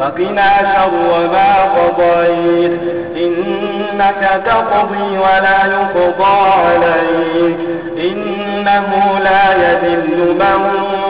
وقنا شر ما قضيت. إنك تقضي ولا يقضى عليك. إنه لا يذل من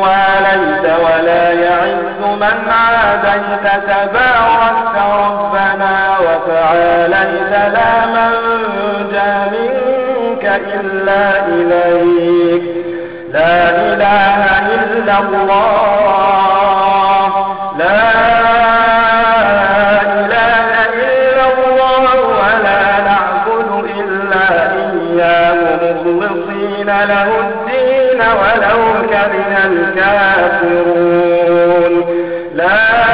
واليت ولا يعز من عاديت. تباركت ربنا وتعاليت لا منجى منك إلا إليك. لا إله إلا الله. كافرون لا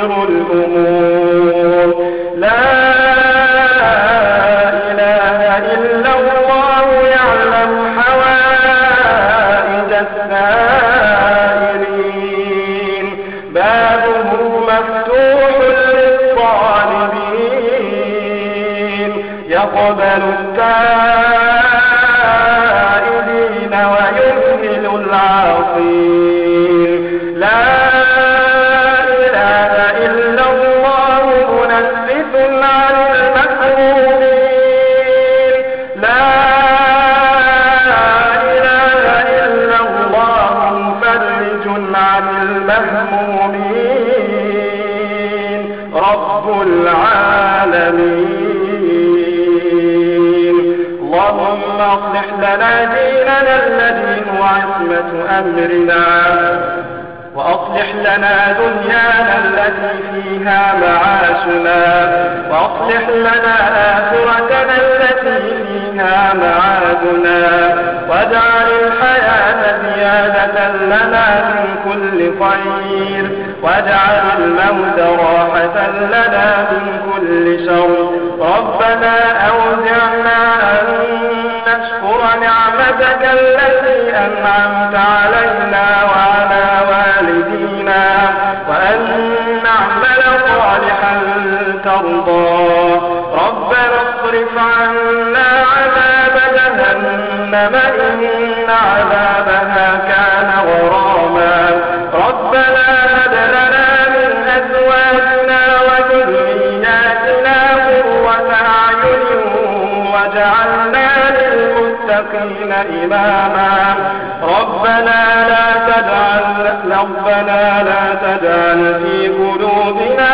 خير الأمور. لا إله إلا الله يعلم حوائد السائلين. بابه مفتوح للطالبين. يقبل التائبين أمرنا وأصلح لنا دنيانا التي فيها معاشنا وأصلح لنا آخرتنا التي فيها معادنا واجعل الحياة زيادة لنا من كل خير واجعل الموت راحة لنا من كل شر. ربنا أوزعنا أن نشكر نعمتك التي أنعمت علينا وعلى والدينا. ترضى. ربنا اصرف عنا عذاب جهنم إن عذابها كان غراما. ربنا هب لنا من أزواجنا وذرياتنا قرة أعين واجعلنا للمتقين إماما. ربنا لا تجعل ربنا لا تجعل في قلوبنا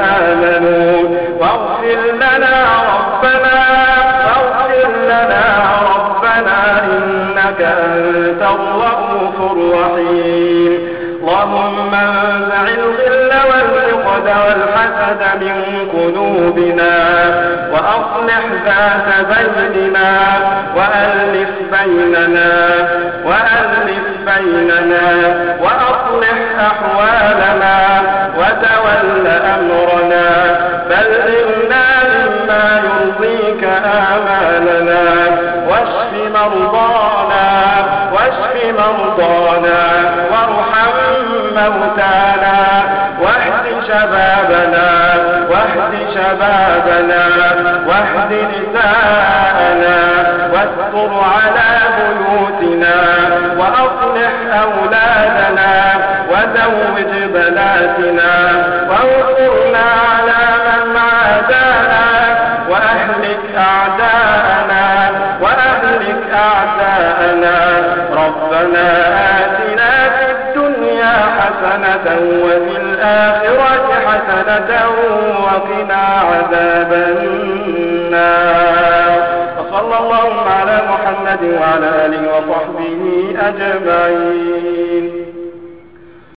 آمنوا واغفر لنا ربنا واغفر لنا ربنا إنك أنت الرؤوف الرحيم. اللهم انزع الغل والحقد والحسد من قلوبنا وأصلح ذات بيننا وألف بيننا وألف بيننا وأصلح أحوالنا مرضانا وارحم موتانا واهد شبابنا واهد شبابنا واهد نساءنا واستر على بيوتنا وأصلح أولادنا وزوج بناتنا وانصرنا على من عادانا وأهلك أعداءنا وأهلك أعداءنا. ربنا آتنا في الدنيا حسنة وفي الآخرة حسنة وقنا عذاب النار. وصلى الله على محمد وعلى آله وصحبه أجمعين.